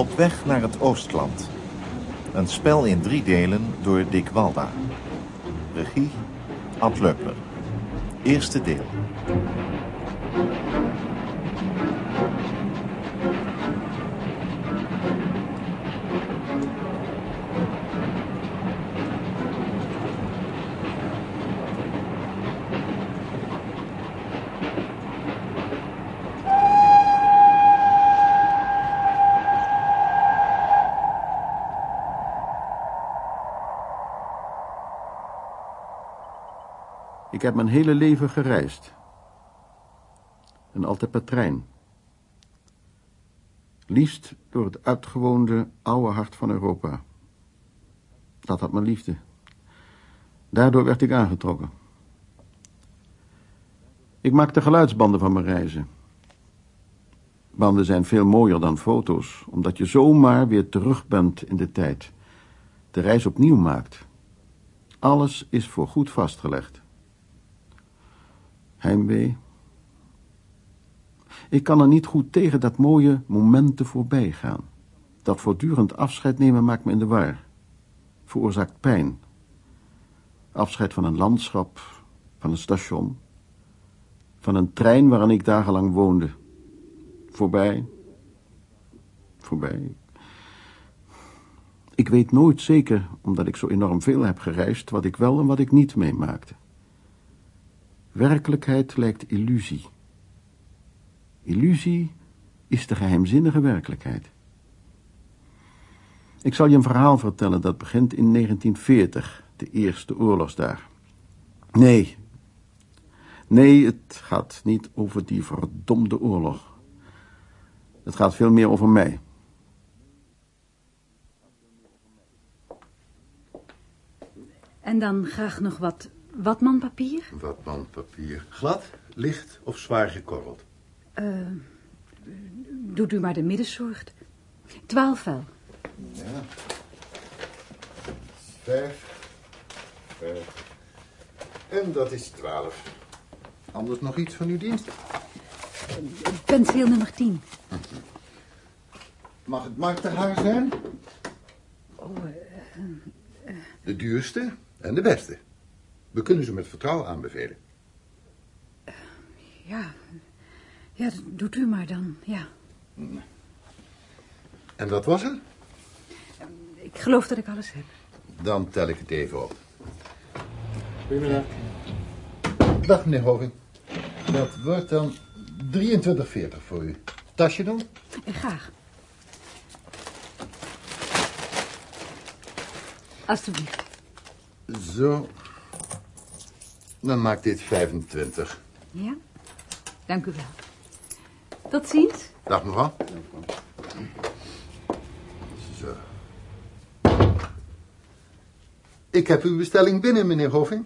Op weg naar het Oostland. Een spel in drie delen door Dick Walda. Regie Ad. Eerste deel. Ik heb mijn hele leven gereisd. En altijd per trein. Liefst door het uitgewoonde oude hart van Europa. Dat had mijn liefde. Daardoor werd ik aangetrokken. Ik maakte geluidsbanden van mijn reizen. Banden zijn veel mooier dan foto's, omdat je zomaar weer terug bent in de tijd. De reis opnieuw maakt. Alles is voor goed vastgelegd. Heimwee. Ik kan er niet goed tegen dat mooie momenten voorbij gaan. Dat voortdurend afscheid nemen maakt me in de war. Veroorzaakt pijn. Afscheid van een landschap, van een station, van een trein waarin ik dagenlang woonde. Voorbij. Voorbij. Ik weet nooit zeker, omdat ik zo enorm veel heb gereisd, wat ik wel en wat ik niet meemaakte. Werkelijkheid lijkt illusie. Illusie is de geheimzinnige werkelijkheid. Ik zal je een verhaal vertellen dat begint in 1940, de eerste oorlogsdag. Nee, nee, het gaat niet over die verdomde oorlog. Het gaat veel meer over mij. En dan graag nog wat watmanpapier? Watmanpapier. Glad, licht of zwaar gekorreld? Uh, doet u maar de middensoort. Twaalf vel. Ja. Vijf. Vijf. En dat is twaalf. Anders nog iets van uw dienst? Penseel nummer tien. Mag het marktenhaar zijn? Oh, uh, De duurste en de beste. We kunnen ze met vertrouwen aanbevelen. Ja, ja, dat doet u maar dan, ja. En wat was er? Ik geloof dat ik alles heb. Dan tel ik het even op. Goedemiddag. Dag, meneer Hoving. Dat wordt dan 23,40 voor u. Tasje dan? En graag. Alsjeblieft. Zo. Dan maakt dit 25. Ja, dank u wel. Tot ziens. Dag, mevrouw. Zo. Ik heb uw bestelling binnen, meneer Hoving.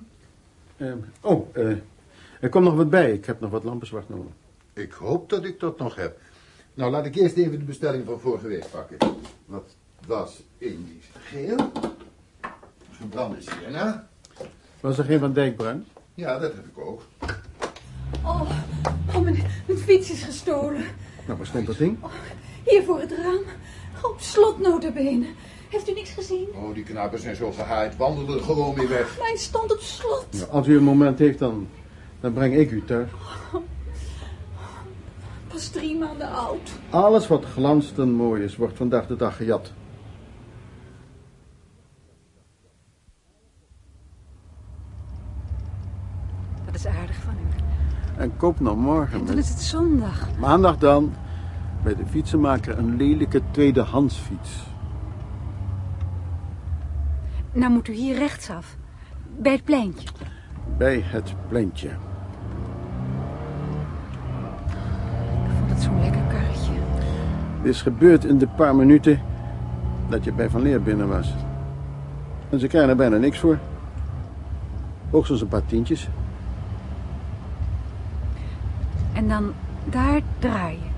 Uh, oh, uh, er komt nog wat bij. Ik heb nog wat lampen zwart nodig. Ik hoop dat ik dat nog heb. Nou, laat ik eerst even de bestelling van vorige week pakken. Wat was Indisch geel? Gebrande sienna. Was er geen van Dijkbruin? Ja, dat heb ik ook. Oh, oh mijn, mijn fiets is gestolen. Nou, waar stond dat ding? Oh, hier voor het raam. Op slot notabene. Heeft u niks gezien? Oh, die knapen zijn zo gehaaid. Wandelen er gewoon weer weg. Mijn stond op slot. Ja, als u een moment heeft, dan, dan breng ik u thuis. Pas drie maanden oud. Alles wat glanst en mooi is, wordt vandaag de dag gejat. Dat is aardig van u. En koop nog morgen. En dan is het zondag. Maandag dan. Bij de fietsenmaker een lelijke tweedehands fiets. Nou moet u hier rechtsaf. Bij het pleintje. Bij het pleintje. Ik vond het zo'n lekker karretje. Dit is gebeurd in de paar minuten dat je bij Van Leer binnen was. En ze krijgen er bijna niks voor. Hoogstens een paar tientjes. En dan daar draaien.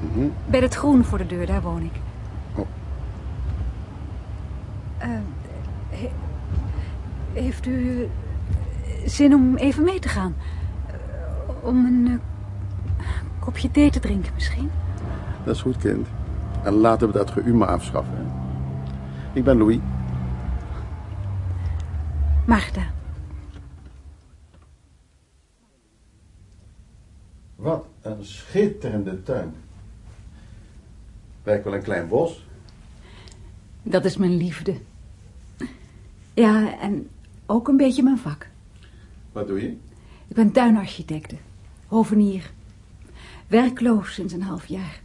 Mhm. Bij het groen voor de deur, daar woon ik. Oh. Uh, he- heeft u zin om even mee te gaan? Uh, om een uh, kopje thee te drinken misschien? Dat is goed, kind. En laten we dat geüma afschaffen. Ik ben Louis. Magda. Wat een schitterende tuin. Lijkt wel een klein bos. Dat is mijn liefde. Ja, en ook een beetje mijn vak. Wat doe je? Ik ben tuinarchitecte. Hovenier. Werkloos sinds een half jaar.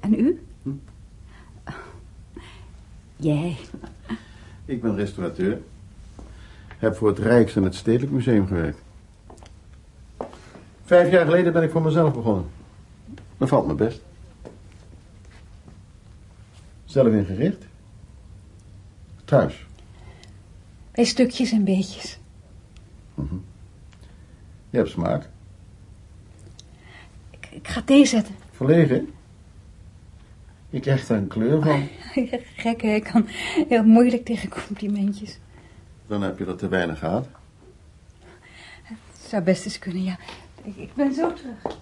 En u? Jij. Ik ben restaurateur. Heb voor het Rijks- en het Stedelijk Museum gewerkt. Vijf jaar geleden ben ik voor mezelf begonnen. Dat valt me best. Zelf ingericht. Thuis. Bij stukjes en beetjes. Je hebt smaak. Ik, ik ga thee zetten. Verlegen. Je krijgt er een kleur van. Gek, hè? ik kan heel moeilijk tegen complimentjes. Dan heb je er te weinig gehad. Het zou best eens kunnen, ja. Ik, ik ben zo terug.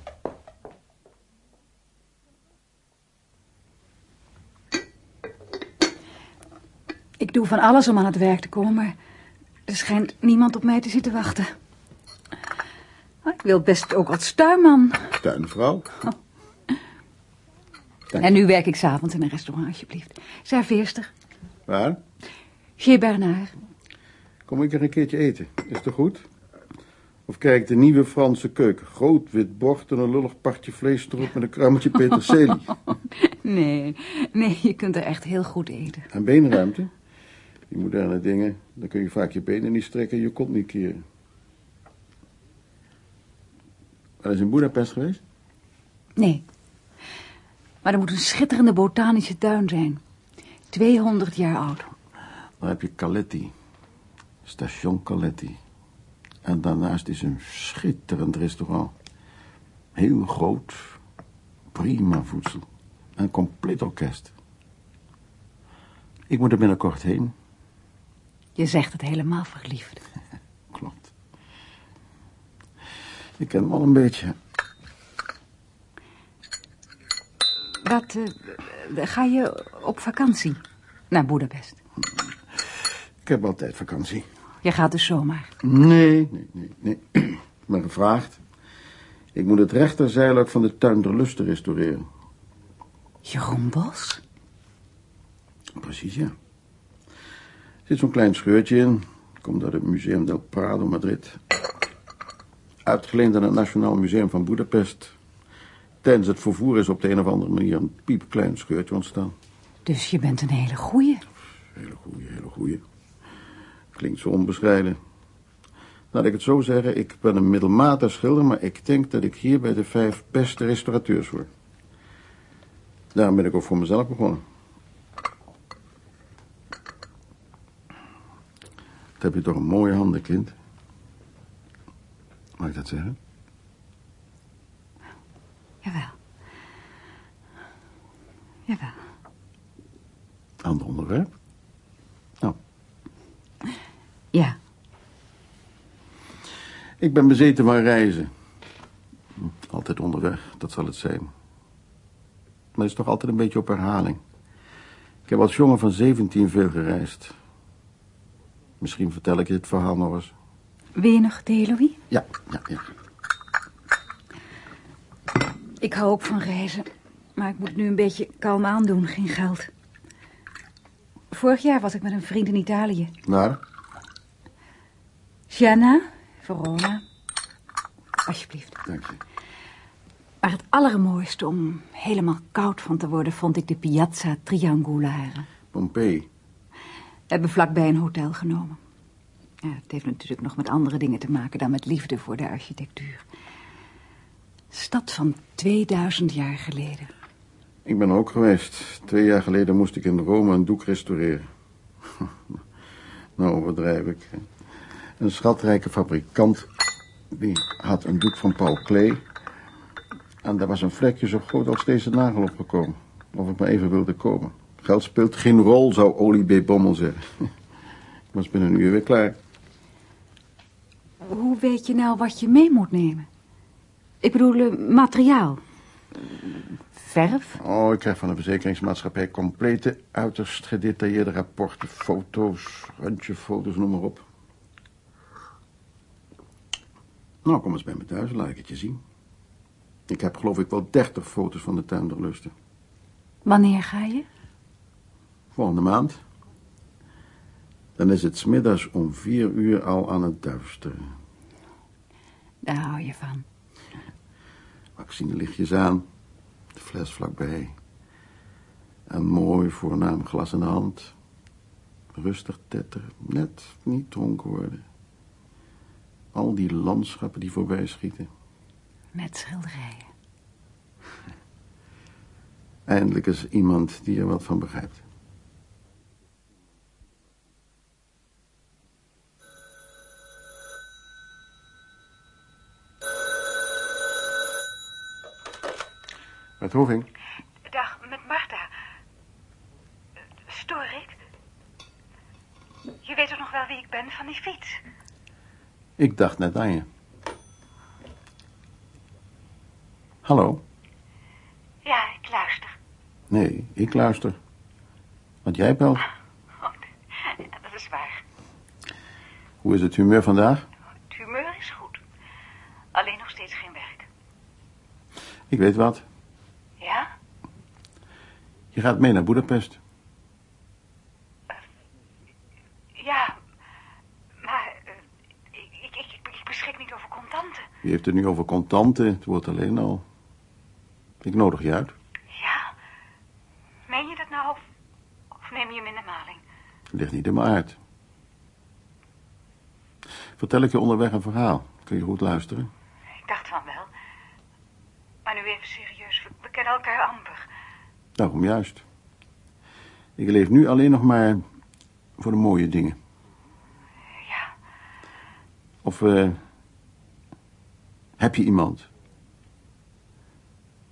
Ik doe van alles om aan het werk te komen, maar er schijnt niemand op mij te zitten wachten. Maar ik wil best ook als tuinman. Tuinvrouw. Dank. En nu werk ik s'avonds in een restaurant, alsjeblieft. Serveerster. Waar? Chez Bernard. Kom ik er een keertje eten. Is toch goed? Of kijk, de nieuwe Franse keuken. Groot wit bord en een lullig partje vlees erop met een kruimeltje peterselie. Nee, nee, je kunt er echt heel goed eten. En beenruimte. Die moderne dingen, dan kun je vaak je benen niet strekken en je kont niet keren. Wel eens in Budapest geweest? Nee. Maar er moet een schitterende botanische tuin zijn. 200 jaar oud. Dan heb je Caletti. Station Caletti. En daarnaast is een schitterend restaurant. Heel groot. Prima voedsel. Een compleet orkest. Ik moet er binnenkort heen. Je zegt het helemaal verliefd. Klopt. Ik ken hem al een beetje. Wat, eh, ga je op vakantie naar Budapest? Ik heb altijd vakantie. Je gaat dus zomaar. Nee, nee, nee, nee. Ik ben gevraagd. Ik moet het rechterzeiluik van de tuin der Lusten restaureren. Jeroen Bos? Precies, ja. Er zit zo'n klein scheurtje in. Komt uit het Museum del Prado, Madrid. Uitgeleend aan het Nationaal Museum van Budapest. Tijdens het vervoer is op de een of andere manier een piepklein scheurtje ontstaan. Dus je bent een hele goeie. Hele goeie, hele goeie. Klinkt zo onbescheiden. Laat ik het zo zeggen, ik ben een middelmatig schilder, maar ik denk dat ik hier bij de vijf beste restaurateurs hoor. Daarom ben ik ook voor mezelf begonnen. Wat heb je toch een mooie handen, kind? Mag ik dat zeggen? Jawel. Jawel. Ander onderwerp? Ja. ik ben bezeten van reizen. Altijd onderweg, dat zal het zijn. Maar het is toch altijd een beetje op herhaling. Ik heb als jongen van 17 veel gereisd. Misschien vertel ik je het verhaal nog eens. Thee, Louis? Ja, ja, ja. Ik hou ook van reizen. Maar ik moet nu een beetje kalm aandoen, geen geld. Vorig jaar was ik met een vriend in Italië. Waar? Siena, Verona. Alsjeblieft. Dank je. Maar het allermooiste om helemaal koud van te worden... vond ik de Piazza Triangolare. Pompeii. We hebben vlakbij een hotel genomen. Ja, het heeft natuurlijk nog met andere dingen te maken... dan met liefde voor de architectuur. Stad van 2000 jaar geleden. Ik ben er ook geweest. Twee jaar geleden moest ik in Rome een doek restaureren. nou overdrijf ik. Een schatrijke fabrikant... die had een doek van Paul Klee... en daar was een vlekje zo groot als deze nagel opgekomen. Of ik maar even wilde komen. Geld speelt geen rol, zou Olie B. Bommel zeggen. ik was binnen een uur weer klaar. Hoe weet je nou wat je mee moet nemen? Ik bedoel, eh, materiaal. verf? Oh, ik krijg van de verzekeringsmaatschappij complete, uiterst gedetailleerde rapporten, foto's, röntgenfoto's, noem maar op. Nou, kom eens bij me thuis, laat ik het je zien. Ik heb geloof ik wel dertig foto's van de tuin doorlusten. Wanneer ga je? Volgende maand. Dan is het smiddags om vier uur al aan het duisteren. Daar hou je van. Vaccinelichtjes aan, de fles vlakbij. Een mooi voornaam glas in de hand. Rustig tetteren, net niet dronken worden. Al die landschappen die voorbij schieten. Met schilderijen. Eindelijk is iemand die er wat van begrijpt. Met Hoving. Dag, met Marta. Stoor ik? Je weet toch nog wel wie ik ben van die fiets? Ik dacht net aan je. Hallo? Ja, ik luister. Nee, ik luister. Want jij belt. Oh, ja, dat is waar. Hoe is het humeur vandaag? Het humeur is goed. Alleen nog steeds geen werk. Ik weet wat. Ja? Je gaat mee naar Boedapest. Ja. Maar eh, ik, ik, ik, ik beschik niet over Je heeft het nu over contanten. Het wordt alleen al. Ik nodig je uit. Ja? Meen je dat nou? Of, of neem je me in de maling? Ligt niet in mijn aard. Vertel ik je onderweg een verhaal. Kun je goed luisteren? Ik dacht van wel. Maar nu even serieus. We, we kennen elkaar amper. Daarom juist. Ik leef nu alleen nog maar voor de mooie dingen. Ja. Of eh, heb je iemand?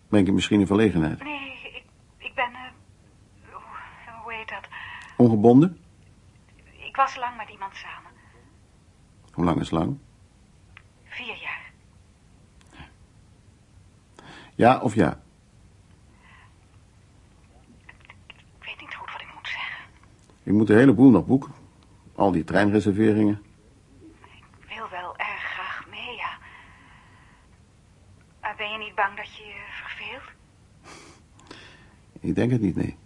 Ben ik misschien in verlegenheid? Nee, ik, ik ben... eh, hoe, hoe heet dat? Ongebonden? Ik was lang met iemand samen. Hoe lang is lang? Vier jaar. Ja of ja? Ik weet niet goed wat ik moet zeggen. Ik moet de hele boel nog boeken. Al die treinreserveringen. Ik wil wel erg graag mee, ja. Maar ben je niet bang dat je je verveelt? Ik denk het niet, nee.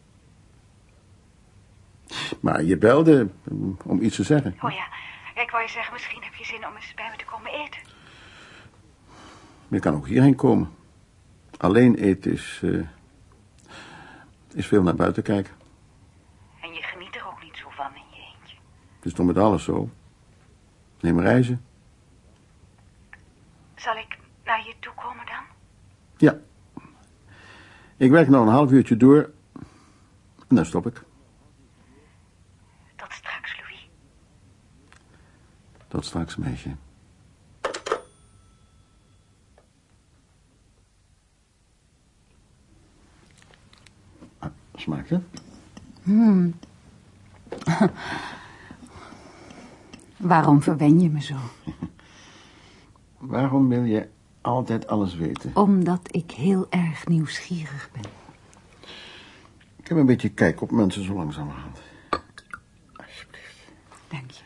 Maar je belde om iets te zeggen. Oh ja, ik wou je zeggen, misschien heb je zin om eens bij me te komen eten. Je kan ook hierheen komen. Alleen eten is, eh, is veel naar buiten kijken. En je geniet er ook niet zo van in je eentje. Het is toch met alles zo. Neem reizen. Zal ik naar je? Ja. Ik werk nog een half uurtje door. En dan stop ik. Tot straks, Louis. Tot straks, meisje. Ah, Smaakt het? Waarom verwen je me zo? Waarom wil je altijd alles weten? Omdat ik heel erg nieuwsgierig ben. Ik heb een beetje kijk op mensen zo langzamerhand. Alsjeblieft. Dank je.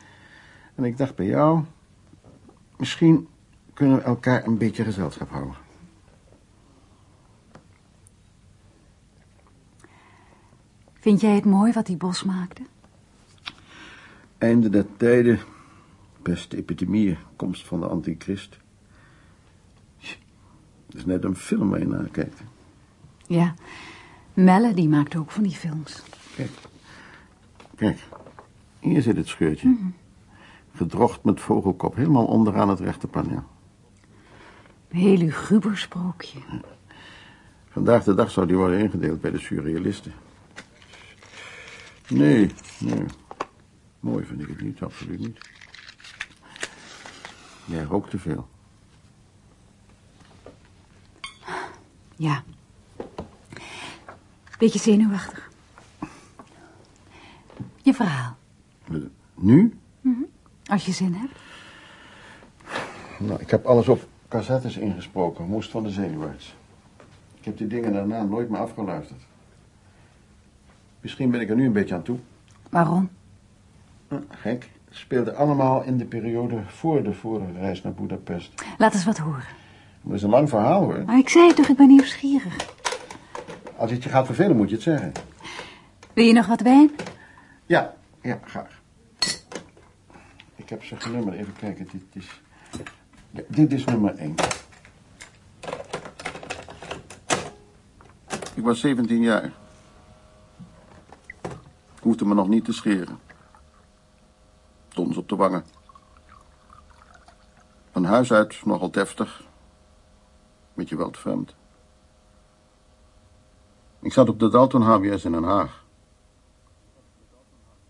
En ik dacht bij jou... Misschien kunnen we elkaar een beetje gezelschap houden. Vind jij het mooi wat die bos maakte? Einde der tijden, beste epidemie, komst van de antichrist. Is net een film waar je naar kijkt. Ja. Melle, die maakte ook van die films. Kijk, kijk, hier zit het scheurtje. Gedrocht met vogelkop, helemaal onderaan het rechterpaneel. Een heel luguber sprookje. Vandaag de dag zou die worden ingedeeld bij de surrealisten. Nee, nee. Mooi vind ik het niet, absoluut niet. Jij rookt te veel. Ja. Beetje zenuwachtig. Je verhaal, Nu? als je zin hebt. Nou, ik heb alles op cassettes ingesproken. Moest van de zenuwarts. heb die dingen daarna nooit meer afgeluisterd. Misschien ben ik er nu een beetje aan toe. Waarom? Hm, Gek. Het speelde allemaal in de periode voor de vorige reis naar Budapest. Laat eens wat horen. Dat is een lang verhaal hoor. Maar ik zei het toch, ik ben nieuwsgierig. Als het je gaat vervelen moet je het zeggen. Wil je nog wat wijn? Ja, ja, graag. Ik heb ze genummerd. Even kijken. Dit is, ja, dit is nummer 1. Ik was 17 jaar. Hoefde me nog niet te scheren. Tons op de wangen. Van huis uit nogal deftig. Beetje wel vreemd. Ik zat op de Dalton HBS in Den Haag.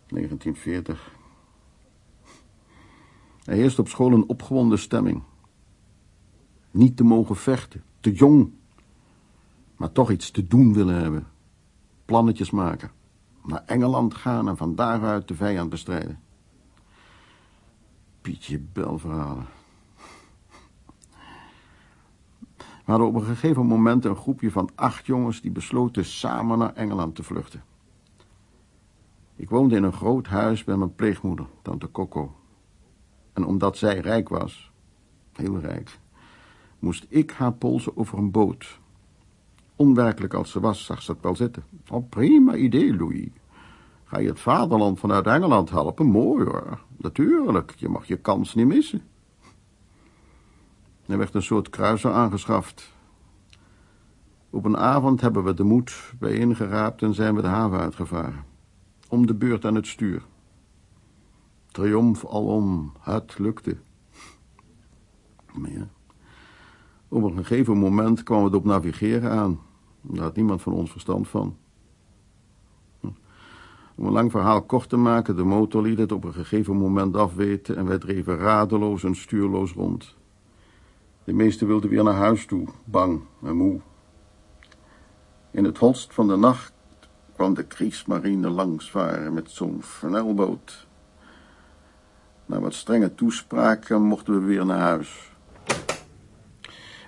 1940. Er heerst op school een opgewonden stemming. Niet te mogen vechten, te jong. Maar toch iets te doen willen hebben. Plannetjes maken. Naar Engeland gaan en van daaruit de vijand bestrijden. Pietje belverhalen. We hadden op een gegeven moment een groepje van acht jongens die besloten samen naar Engeland te vluchten. Ik woonde in een groot huis bij mijn pleegmoeder, tante Coco. En omdat zij rijk was, heel rijk, moest ik haar polsen over een boot. Onwerkelijk als ze was, zag ze het wel zitten. Oh, prima idee, Louis. Ga je het vaderland vanuit Engeland helpen? Mooi hoor. Natuurlijk, je mag je kans niet missen. Er werd een soort kruiser aangeschaft. Op een avond hebben we de moed bijeengeraapt en zijn we de haven uitgevaren. Om de beurt aan het stuur. Triomf alom, het lukte. Maar op een gegeven moment kwam het op navigeren aan. Daar had niemand van ons verstand van. Om een lang verhaal kort te maken, de motor liet het op een gegeven moment afweten en wij dreven radeloos en stuurloos rond. De meesten wilden weer naar huis toe, bang en moe. In het holst van de nacht kwam de Kriegsmarine langsvaren met zo'n flanelboot. Na wat strenge toespraken mochten we weer naar huis.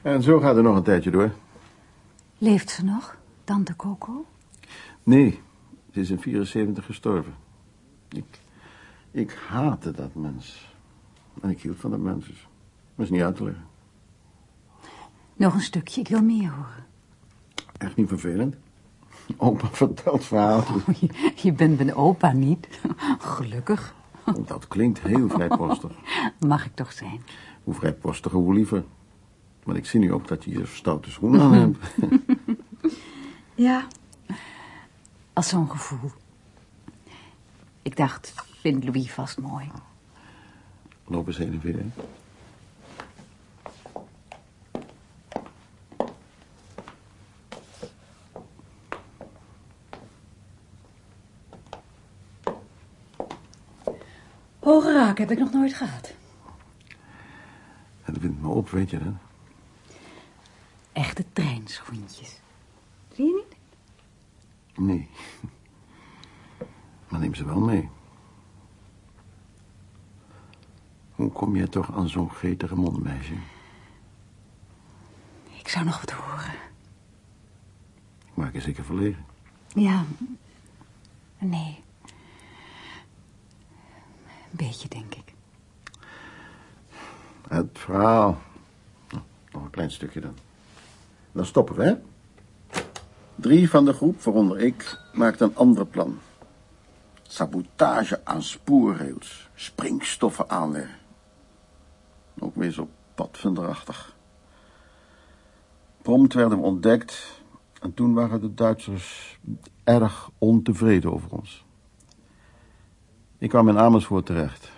En zo gaat het nog een tijdje door. Leeft ze nog, tante Coco? Nee, ze is in 74 gestorven. Ik, ik haatte dat mens. En ik hield van dat mens. Dat is niet uit te leggen. Nog een stukje, ik wil meer horen. Echt niet vervelend. Opa vertelt verhalen. Oh, je, je bent mijn opa niet. Gelukkig. Dat klinkt heel vrijpostig. Mag ik toch zijn? Hoe vrijpostiger, hoe liever. Maar ik zie nu ook dat je je stoute schoenen aan hebt. Ja. Als zo'n gevoel. Ik dacht, vindt Louis vast mooi. Loop eens heen en weer. Hoge raak heb ik nog nooit gehad. En dat wint me op, weet je dat? Echte treinschoentjes. Zie je niet? Nee. Maar neem ze wel mee. Hoe kom je toch aan zo'n getige mondmeisje? Ik zou nog wat horen. Ik maak je zeker verlegen. Ja. Nee. Een beetje, denk ik. Het verhaal. Nog een klein stukje dan. Dan stoppen we, hè? Drie van de groep, waaronder ik, maakten een ander plan. Sabotage aan spoorrails, springstoffen aanleggen. Ook weer zo padvinderachtig. Prompt werden we ontdekt en toen waren de Duitsers erg ontevreden over ons. Ik kwam in Amersfoort terecht.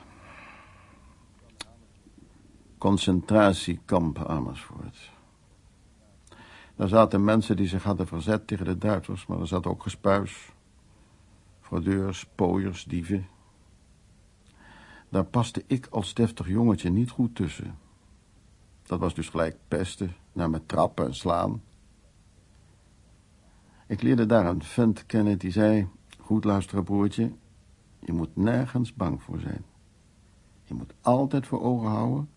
Concentratiekamp Amersfoort. Daar zaten mensen die zich hadden verzet tegen de Duitsers, maar er zat ook gespuis. Fraudeurs, pooiers, dieven. Daar paste ik als deftig jongetje niet goed tussen. Dat was dus gelijk pesten, naar me trappen en slaan. Ik leerde daar een vent kennen die zei... Goed luisteren, broertje. Je moet nergens bang voor zijn. Je moet altijd voor ogen houden...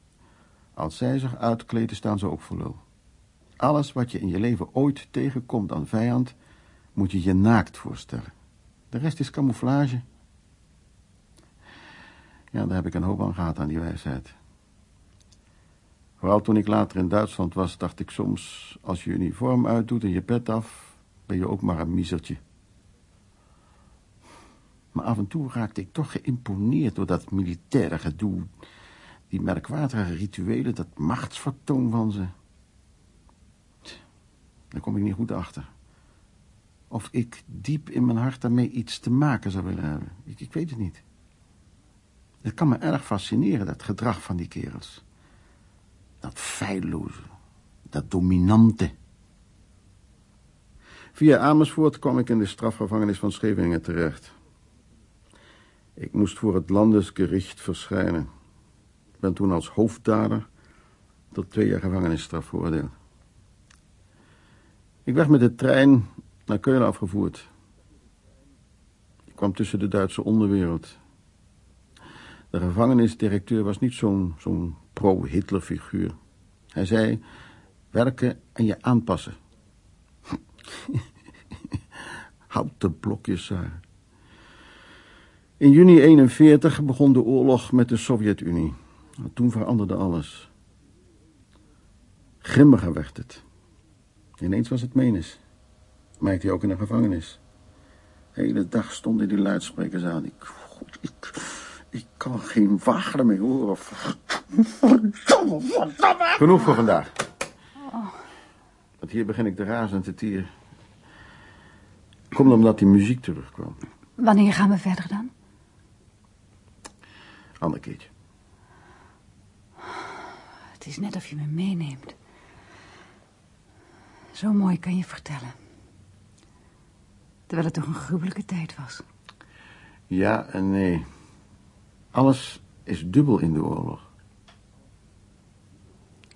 Als zij zich uitkleden, staan ze ook voor lul. Alles wat je in je leven ooit tegenkomt aan vijand, moet je je naakt voorstellen. De rest is camouflage. Ja, daar heb ik een hoop aan gehad aan die wijsheid. Vooral toen ik later in Duitsland was, dacht ik soms... als je uniform uitdoet en je pet af, ben je ook maar een misertje. Maar af en toe raakte ik toch geïmponeerd door dat militaire gedoe. Die merkwaardige rituelen, dat machtsvertoon van ze. Daar kom ik niet goed achter. Of ik diep in mijn hart daarmee iets te maken zou willen hebben. Ik, ik weet het niet. Het kan me erg fascineren, dat gedrag van die kerels. Dat feilloze, dat dominante. Via Amersfoort kwam ik in de strafgevangenis van Scheveningen terecht. Ik moest voor het landesgericht verschijnen. Ik ben toen als hoofddader tot twee jaar gevangenisstraf veroordeeld. Ik werd met de trein naar Keulen afgevoerd. Ik kwam tussen de Duitse onderwereld. De gevangenisdirecteur was niet zo'n pro-Hitler figuur. Hij zei, werken en je aanpassen. Houten blokjes, Sarah. In juni 41 begon de oorlog met de Sovjet-Unie. Toen veranderde alles. Grimmiger werd het. Ineens was het menis. Merkte hij ook in de gevangenis. De hele dag stonden die luidsprekers aan. Ik, God, ik, ik kan geen wagen meer horen. Genoeg voor vandaag. Want hier begin ik te razen en te tieren. Komt omdat die muziek terugkwam. Wanneer gaan we verder dan? Ander keertje. Het is net of je me meeneemt. Zo mooi kan je vertellen. Terwijl het toch een gruwelijke tijd was. Ja en nee. Alles is dubbel in de oorlog.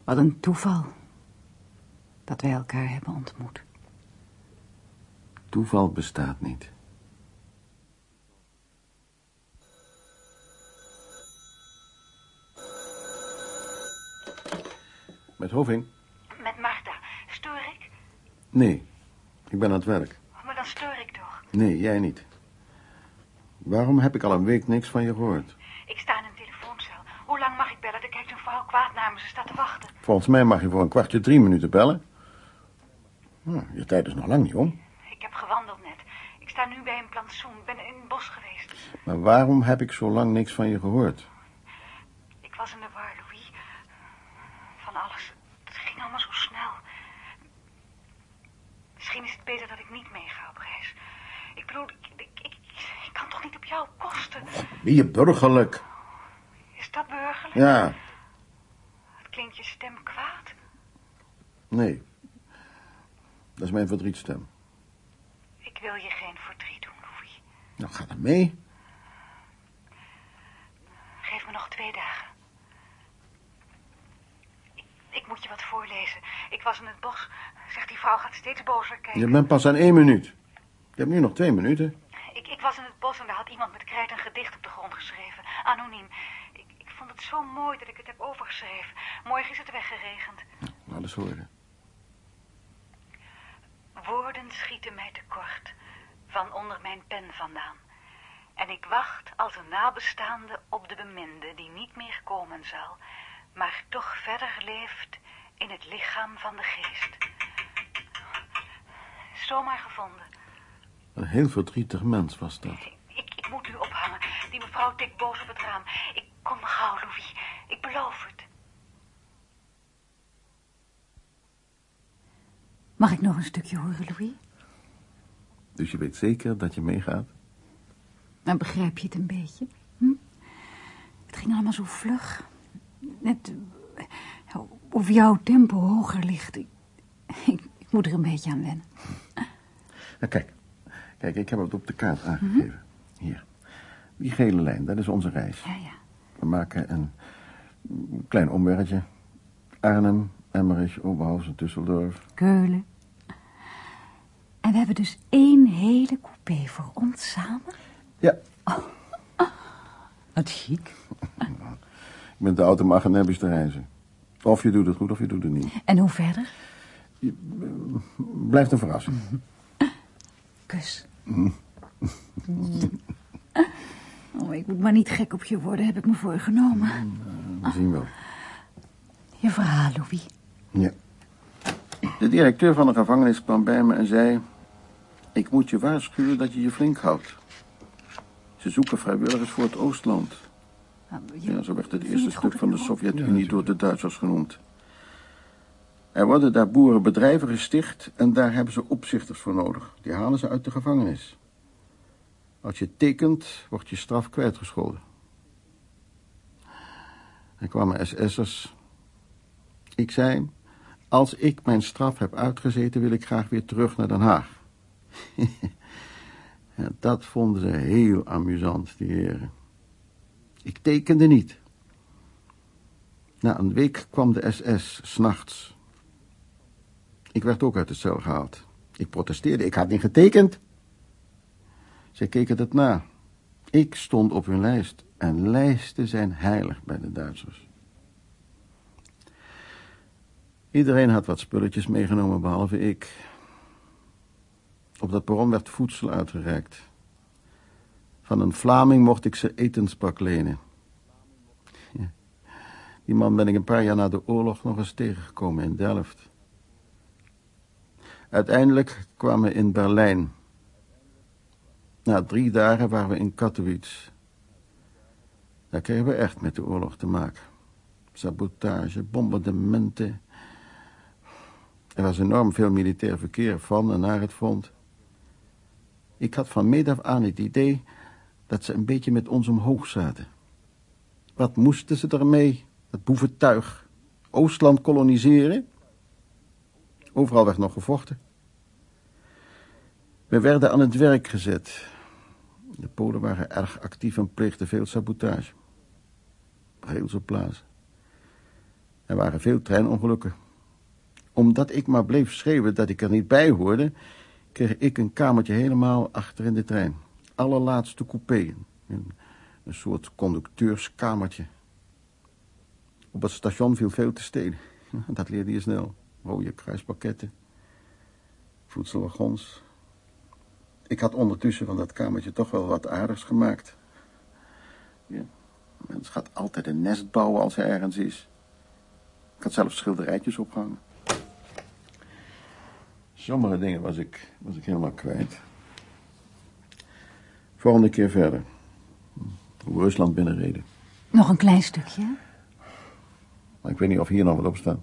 Wat een toeval. Dat wij elkaar hebben ontmoet. Toeval bestaat niet. Met Hoving? Met Marta. Stoor ik? Nee, ik ben aan het werk. Maar dan stoor ik toch. Nee, jij niet. Waarom heb ik al een week niks van je gehoord? Ik sta in een telefooncel. Hoe lang mag ik bellen? Er kijkt een vrouw kwaad naar me. Ze staat te wachten. Volgens mij mag je voor een kwartje drie minuten bellen. Hm, je tijd is nog lang niet om. Ik heb gewandeld net. Ik sta nu bij een plantsoen. Ik ben in het bos geweest. Maar waarom heb ik zo lang niks van je gehoord? Ik was in de war, Louis. Van alles. Het ging allemaal zo snel. Misschien is het beter dat ik niet meega op reis. Ik bedoel, ik, ik, ik, ik kan toch niet op jouw kosten? Ben je burgerlijk? Is dat burgerlijk? Ja, Het klinkt je stem kwaad. nee. Dat is mijn verdrietstem. Ik wil je geen verdriet doen, Louis. Nou, ga dan mee. Geef me nog twee dagen. Ik, ik moet je wat voorlezen. Ik was in het bos. Zegt die vrouw gaat steeds bozer kijken. Je bent pas aan één minuut. Je hebt nu nog twee minuten. Was in het bos en daar had iemand met krijt een gedicht op de grond geschreven. Anoniem. Ik, ik vond het zo mooi dat ik het heb overgeschreven. Morgen is het weggeregend. Laat eens horen. Woorden schieten mij tekort, van onder mijn pen vandaan. En ik wacht als een nabestaande op de beminde die niet meer komen zal, maar toch verder leeft in het lichaam van de geest. Zomaar gevonden. Een heel verdrietig mens was dat. Ik, ik moet u ophangen. Die mevrouw tikt boos op het raam. Ik kom gauw, Louis. Ik beloof het. Mag ik nog een stukje horen, Louis? Dus je weet zeker dat je meegaat? Maar begrijp je het een beetje? Hm? Het ging allemaal zo vlug. Net eh, of jouw tempo hoger ligt. Ik, ik, ik moet er een beetje aan wennen. Nou, kijk. Kijk, ik heb het op de kaart aangegeven. Hier. Die gele lijn, dat is onze reis. Ja, ja. We maken een klein omweggetje. Arnhem, Emmerich, Oberhausen, Düsseldorf. Keulen. En we hebben dus één hele coupé voor ons samen? Ja, Wat chic. met de auto mag en nebbies te reizen. Of je doet het goed of je doet het niet. En hoe verder? Blijft een verrassing. Kus. Oh, ik moet maar niet gek op je worden, heb ik me voorgenomen. We zien wel. Je verhaal, Louis. Ja. De directeur van de gevangenis kwam bij me en zei... Ik moet je waarschuwen dat je je flink houdt. Ze zoeken vrijwilligers voor het Oostland. Nou, Ja, zo werd het eerste stuk van de? Sovjet-Unie door de Duitsers genoemd. Er worden daar boerenbedrijven gesticht en daar hebben ze opzichters voor nodig. Die halen ze uit de gevangenis. Als je tekent, wordt je straf kwijtgescholden. Er kwamen SS'ers. Ik zei, als ik mijn straf heb uitgezeten, wil ik graag weer terug naar Den Haag. dat vonden ze heel amusant, die heren. Ik tekende niet. Na een week kwam de SS, s'nachts. Ik werd ook uit de cel gehaald. Ik protesteerde, ik had niet getekend. Zij keken het na. Ik stond op hun lijst en lijsten zijn heilig bij de Duitsers. Iedereen had wat spulletjes meegenomen, behalve ik. Op dat perron werd voedsel uitgereikt. Van een Vlaming mocht ik ze etenspak lenen. Die man ben ik een paar jaar na de oorlog nog eens tegengekomen in Delft. Uiteindelijk kwamen we in Berlijn. Na drie dagen waren we in Katowice. Daar kregen we echt met de oorlog te maken. Sabotage, bombardementen. Er was enorm veel militair verkeer van en naar het front. Ik had van meet aan het idee dat ze een beetje met ons omhoog zaten. Wat moesten ze ermee, dat boeventuig? Oostland koloniseren? Overal werd nog gevochten. We werden aan het werk gezet. De Polen waren erg actief en pleegden veel sabotage. Rails op plaatsen. Er waren veel treinongelukken. Omdat ik maar bleef schreeuwen dat ik er niet bij hoorde, kreeg ik een kamertje helemaal achter in de trein. Allerlaatste coupé. Een, een soort conducteurskamertje. Op het station viel veel te stelen. Dat leerde je snel. Rode kruispakketten. Voedselwagons. Ik had ondertussen van dat kamertje toch wel wat aardigs gemaakt. Ja, mens gaat altijd een nest bouwen als hij ergens is. Ik had zelfs schilderijtjes opgehangen. Sommige dingen was ik, was ik helemaal kwijt. Volgende keer verder. Hoe Rusland binnenreden. Nog een klein stukje. Maar ik weet niet of hier nog wat op staat.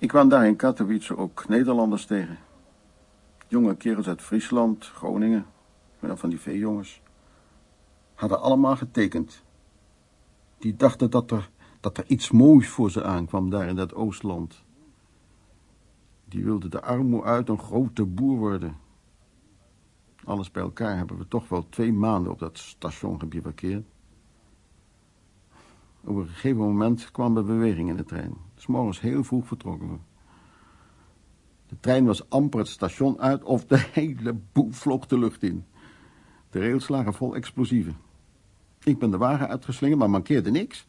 Ik kwam daar in Katowice ook Nederlanders tegen. Jonge kerels uit Friesland, Groningen, van die veejongens. Hadden allemaal getekend. Die dachten dat er, dat er iets moois voor ze aankwam daar in dat Oostland. Die wilden de armoe uit een grote boer worden. Alles bij elkaar hebben we toch wel twee maanden op dat station gebivakeerd. Op een gegeven moment kwam er beweging in de trein. S morgens heel vroeg vertrokken we. De trein was amper het station uit of de hele boel vloog de lucht in. De rails lagen vol explosieven. Ik ben de wagen uitgeslingerd, maar mankeerde niks.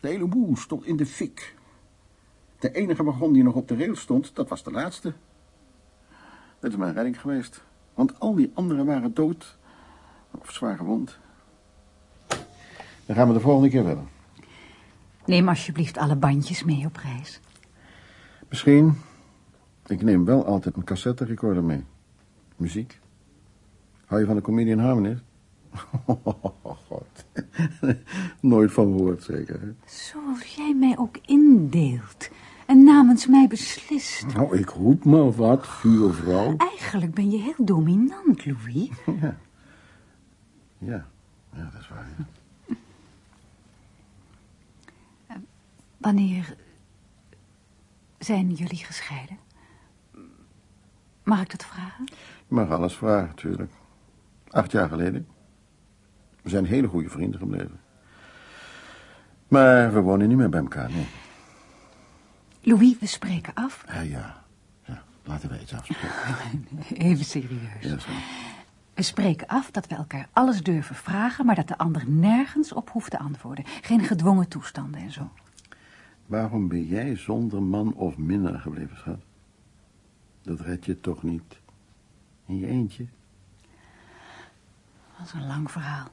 De hele boel stond in de fik. De enige wagon die nog op de rails stond, dat was de laatste. Dat is mijn redding geweest. Want al die anderen waren dood of zwaar gewond. Dan gaan we de volgende keer verder. Neem alsjeblieft alle bandjes mee op reis. Misschien. Ik neem wel altijd een cassette recorder mee. Muziek. Hou je van de comedian Harmony? Oh, god. Nooit van gehoord, zeker. hè? Zoals jij mij ook indeelt. En namens mij beslist. Nou, ik roep maar wat, vuurvrouw. Eigenlijk ben je heel dominant, Louis. Ja. Ja, ja dat is waar. ja. Wanneer zijn jullie gescheiden? Mag ik dat vragen? Je mag alles vragen, natuurlijk. Acht jaar geleden. We zijn hele goede vrienden gebleven. Maar we wonen niet meer bij elkaar, nee. Louis, we spreken af. Ja, ja. ja laten we iets afspreken. Even serieus. Ja, zo. We spreken af dat we elkaar alles durven vragen, maar dat de ander nergens op hoeft te antwoorden. Geen gedwongen toestanden en zo. Waarom ben jij zonder man of minnaar gebleven, schat? Dat red je toch niet? In je eentje? Dat is een lang verhaal.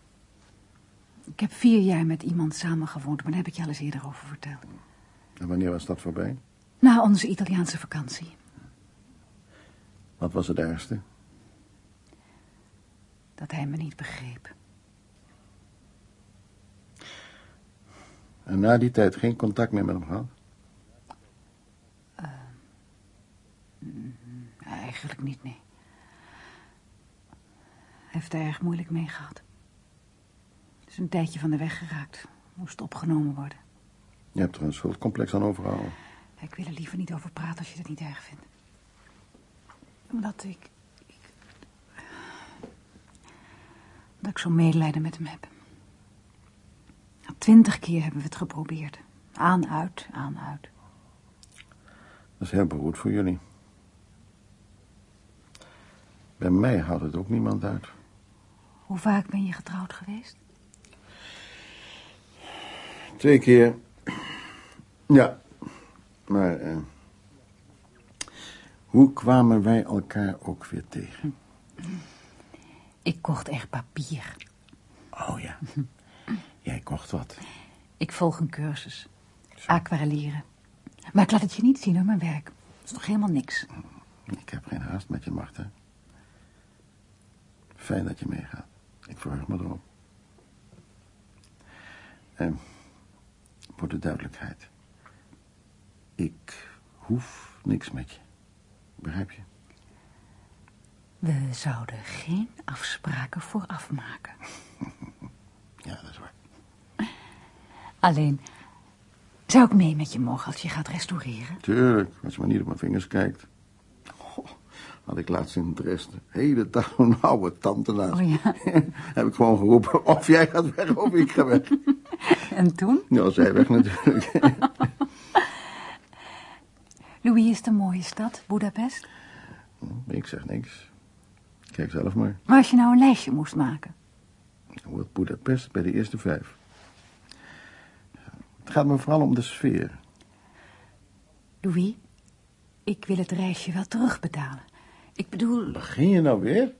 Ik heb vier jaar met iemand samengewoond, maar daar heb ik je al eens eerder over verteld. En wanneer was dat voorbij? Na onze Italiaanse vakantie. Wat was het ergste? Dat hij me niet begreep. En na die tijd geen contact meer met hem gehad? Eigenlijk niet, nee. Hij heeft er erg moeilijk mee gehad. Is een tijdje van de weg geraakt. Moest opgenomen worden. Je hebt er een schuldcomplex aan overgehouden. Ik wil er liever niet over praten als je dat niet erg vindt. Omdat ik... ik dat ik zo'n medelijden met hem heb. Twintig keer hebben we het geprobeerd. Aan, uit, aan, uit. Dat is heel beroerd voor jullie. Bij mij houdt het ook niemand uit. Hoe vaak ben je getrouwd geweest? Twee keer. Ja. Maar, eh, hoe kwamen wij elkaar ook weer tegen? Ik kocht echt papier. Oh ja. Jij kocht wat. Ik volg een cursus. Aquarelleren. Maar ik laat het je niet zien hoor, mijn werk. Dat is nog helemaal niks. Ik heb geen haast met je, Marta. Fijn dat je meegaat. Ik verheug me erop. En voor de duidelijkheid. Ik hoef niks met je. Begrijp je? We zouden geen afspraken vooraf maken. Ja, dat is waar. Alleen, zou ik mee met je mogen als je gaat restaureren? Tuurlijk, als je maar niet op mijn vingers kijkt. Had ik laatst in Dresden. Hele dag een oude tante naast. Oh ja. Heb ik gewoon geroepen, of jij gaat weg of ik ga weg. En toen? Nou, zij weg natuurlijk. Louis is de mooie stad, Budapest. ik zeg niks. Kijk zelf maar. Maar als je nou een lijstje moest maken. Dan wordt Budapest bij de eerste vijf. Het gaat me vooral om de sfeer. Louis, ik wil het reisje wel terugbetalen. Ik bedoel, Begin je nou weer?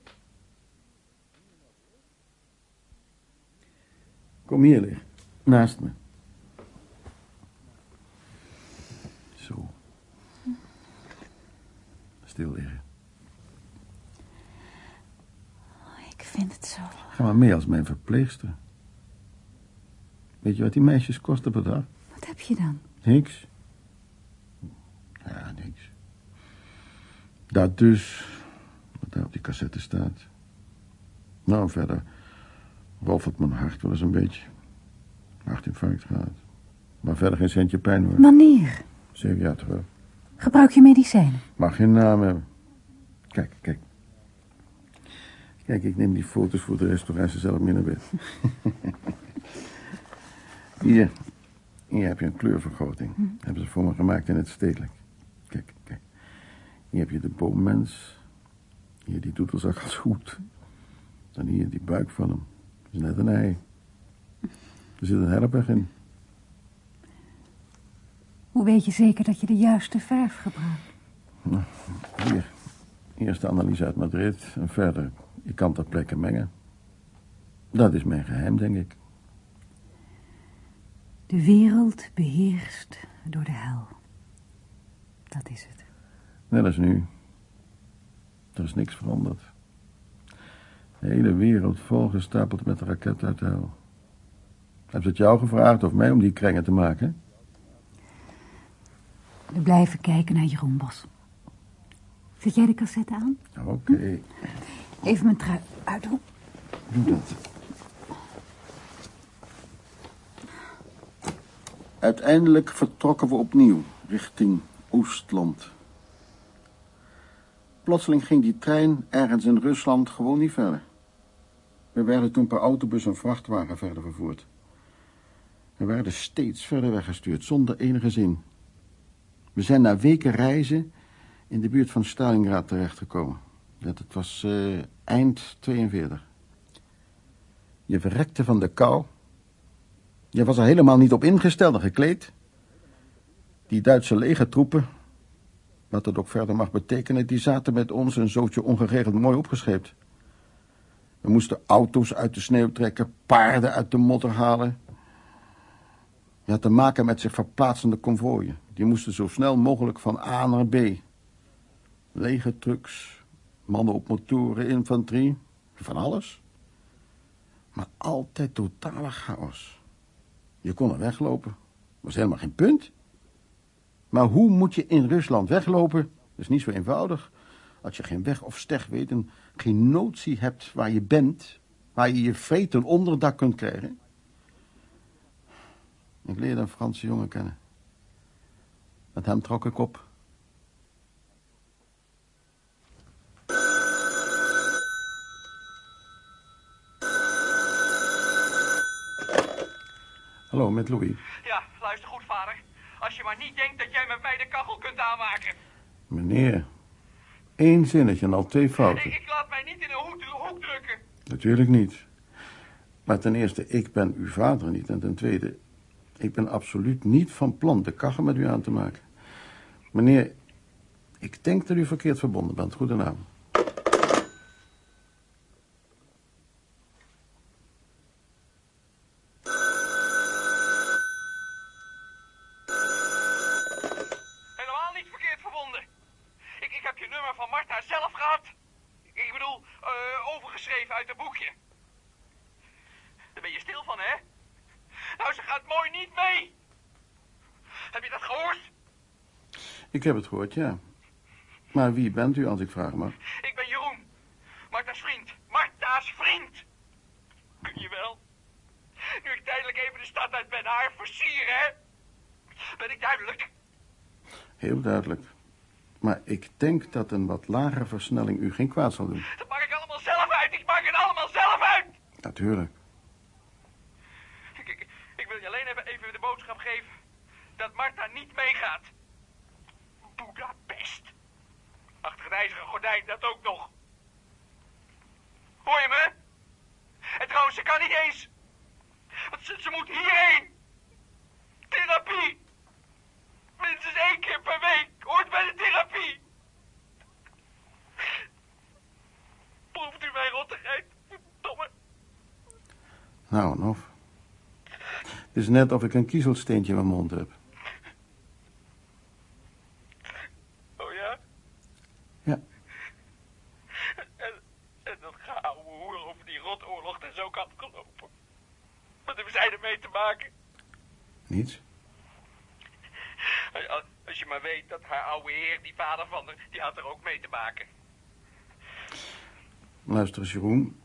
Kom hier liggen. Naast me. Zo. Stil liggen. ik vind het zo. Ga maar mee als mijn verpleegster. Weet je wat die meisjes kosten per dag? Wat heb je dan? Niks. Ja, niks. Dat dus, wat daar op die cassette staat. Nou, verder roffelt mijn hart wel eens een beetje. Hartinfarct gaat. Maar verder geen centje pijn hoor. Wanneer? Zeven jaar terug. Gebruik je medicijnen? Mag geen naam hebben. Kijk, kijk. Kijk, ik neem die foto's voor de restauratie zelf mee naar bed. Hier. Hier heb je een kleurvergroting. Hebben ze voor me gemaakt in het stedelijk. Kijk, kijk. Hier heb je de boommens. Hier die doedelzak als goed. Dan hier die buik van hem. Dat is net een ei. Er zit een herberg in. Hoe weet je zeker dat je de juiste verf gebruikt? Hier. Eerste analyse uit Madrid. En verder, je kan ter plekke mengen. Dat is mijn geheim, denk ik. De wereld beheerst door de hel. Dat is het. Net als nu. Er is niks veranderd. De hele wereld volgestapeld met de raket uit de hel. Hebben ze het jou gevraagd of mij om die krengen te maken? We blijven kijken naar Jeroen Bos. Zet jij de cassette aan? Oké, Even mijn trui uitdoen. doe dat. Uiteindelijk vertrokken we opnieuw richting Oostland. Plotseling ging die trein ergens in Rusland gewoon niet verder. We werden toen per autobus en vrachtwagen verder vervoerd. We werden steeds verder weggestuurd, zonder enige zin. We zijn na weken reizen in de buurt van Stalingrad terechtgekomen. Dat het was eh, eind 42. Je verrekte van de kou. Je was er helemaal niet op ingesteld en gekleed. Die Duitse legertroepen, wat dat ook verder mag betekenen, die zaten met ons een zootje ongeregeld mooi opgescheept. We moesten auto's uit de sneeuw trekken, paarden uit de modder halen. Je had te maken met zich verplaatsende konvooien. Die moesten zo snel mogelijk van A naar B. Legertrucks, mannen op motoren, infanterie, van alles. Maar altijd totale chaos. Je kon er weglopen. was helemaal geen punt. Maar hoe moet je in Rusland weglopen? Dat is niet zo eenvoudig. Als je geen weg of steg weet en geen notie hebt waar je bent, waar je je vreet een onderdak kunt krijgen. Ik leerde een Franse jongen kennen. Met hem trok ik op. Hallo, met Louis. Ja, luister goed, vader. Als je maar niet denkt dat jij met mij de kachel kunt aanmaken. Meneer, één zinnetje en al twee Ik, fouten. ik laat mij niet in een hoek, hoek drukken. Natuurlijk niet. Maar ten eerste, ik ben uw vader niet. En ten tweede, ik ben absoluut niet van plan de kachel met u aan te maken. Meneer, ik denk dat u verkeerd verbonden bent. Goedenavond. Helemaal niet verkeerd verbonden. Ik, ik heb je nummer van Marta zelf gehad. Ik bedoel, eh, overgeschreven uit een boekje. Daar ben je stil van, hè? Nou, ze gaat mooi niet mee. Heb je dat gehoord? Ja. Maar wie bent u, als ik vragen mag? Ik ben Jeroen. Marta's vriend. Marta's vriend. Kun je wel? Nu ik tijdelijk even de stad uit ben, haar versieren, hè? Ben ik duidelijk? Heel duidelijk. Maar ik denk dat een wat lagere versnelling u geen kwaad zal doen. Dat maak ik allemaal zelf uit. Ik maak het allemaal zelf uit. Natuurlijk. Ik, ik, ik wil je alleen even, even de boodschap geven dat Marta niet meegaat. Budapest. Achter het ijzeren gordijn, dat ook nog. Hoor je me? En trouwens, ze kan niet eens. Want ze, moet hierheen. Therapie. Minstens één keer per week. Hoort bij de therapie. Proeft u mijn rottigheid? Verdomme. Nou, en of. Het is net of ik een kiezelsteentje in mijn mond heb. Oh ja? Ja. En, en dat geouwe hoer over die rotoorlog is ook afgelopen. Wat hebben zij ermee te maken? Niets. Als- je maar weet dat haar oude heer, die vader van haar, die had er ook mee te maken. Luister eens, Jeroen.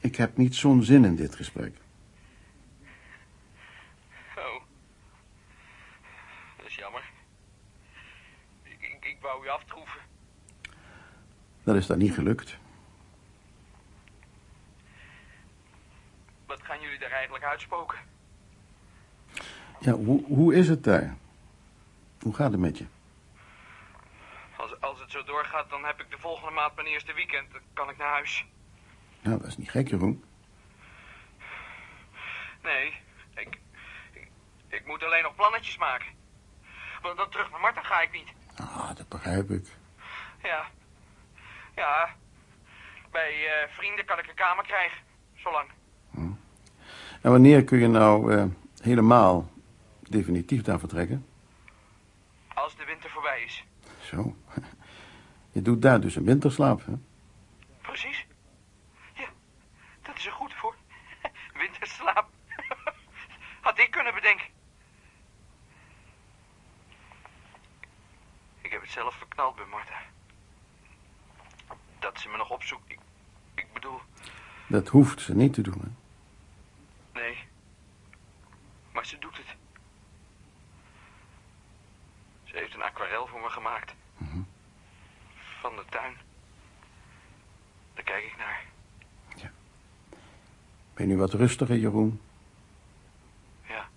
Ik heb niet zo'n zin in dit gesprek. Oh. Dat is jammer. Ik, ik, ik wou u aftroeven. Dat is dan niet gelukt. Wat gaan jullie Ja, hoe, hoe is het daar? Hoe gaat het met je? Als, als het zo doorgaat, dan heb ik de volgende maand mijn eerste weekend. Dan kan ik naar huis. Nou, dat is niet gek, Jeroen. Nee, ik, ik, ik moet alleen nog plannetjes maken. Want dan terug naar Marta ga ik niet. Ah, dat begrijp ik. Ja. Ja. Bij eh, vrienden kan ik een kamer krijgen. Zolang. En wanneer kun je nou eh, helemaal definitief daar vertrekken? Als de winter voorbij is. Zo. Je doet daar dus een winterslaap, hè? Precies. Ja, dat is er goed voor. Winterslaap. Had ik kunnen bedenken. Ik heb het zelf verknald bij Marta. Dat ze me nog opzoekt. Ik, ik bedoel, Dat hoeft ze niet te doen, hè? Maar ze doet het. Ze heeft een aquarel voor me gemaakt. Van de tuin. Daar kijk ik naar. Ben je nu wat rustiger, Jeroen? Ja.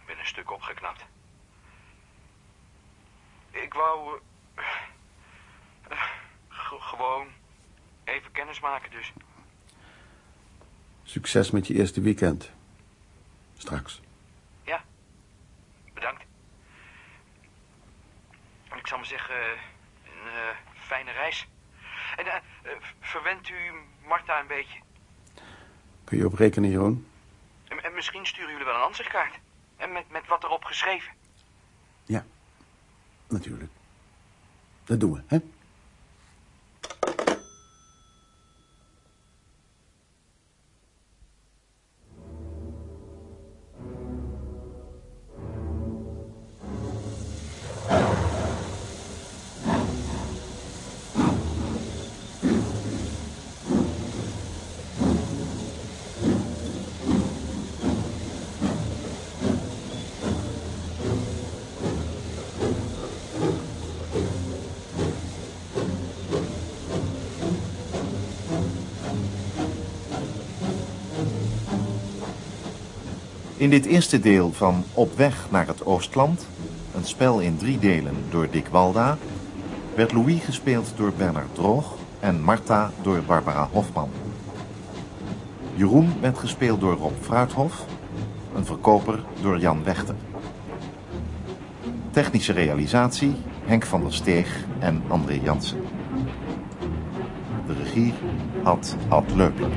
Ik ben een stuk opgeknapt. Ik wou... eh, eh, ge- gewoon even kennis maken dus. Succes met je eerste weekend. Straks. Ja, bedankt. Ik zal maar zeggen, een eh, fijne reis. En eh, eh, uh, verwendt u Marta een beetje? Kun je op rekenen, Jeroen? En, misschien sturen jullie wel een ansichtkaart. En met, met wat erop geschreven. Ja, natuurlijk. Dat doen we, hè? In dit eerste deel van Op weg naar het Oostland, een spel in drie delen door Dick Walda, werd Louis gespeeld door Bernard Droog en Marta door Barbara Hofman. Jeroen werd gespeeld door Rob Fruithof, een verkoper door Jan Wechter. Technische realisatie Henk van der Steeg en André Jansen. De regie had Ad Leupler.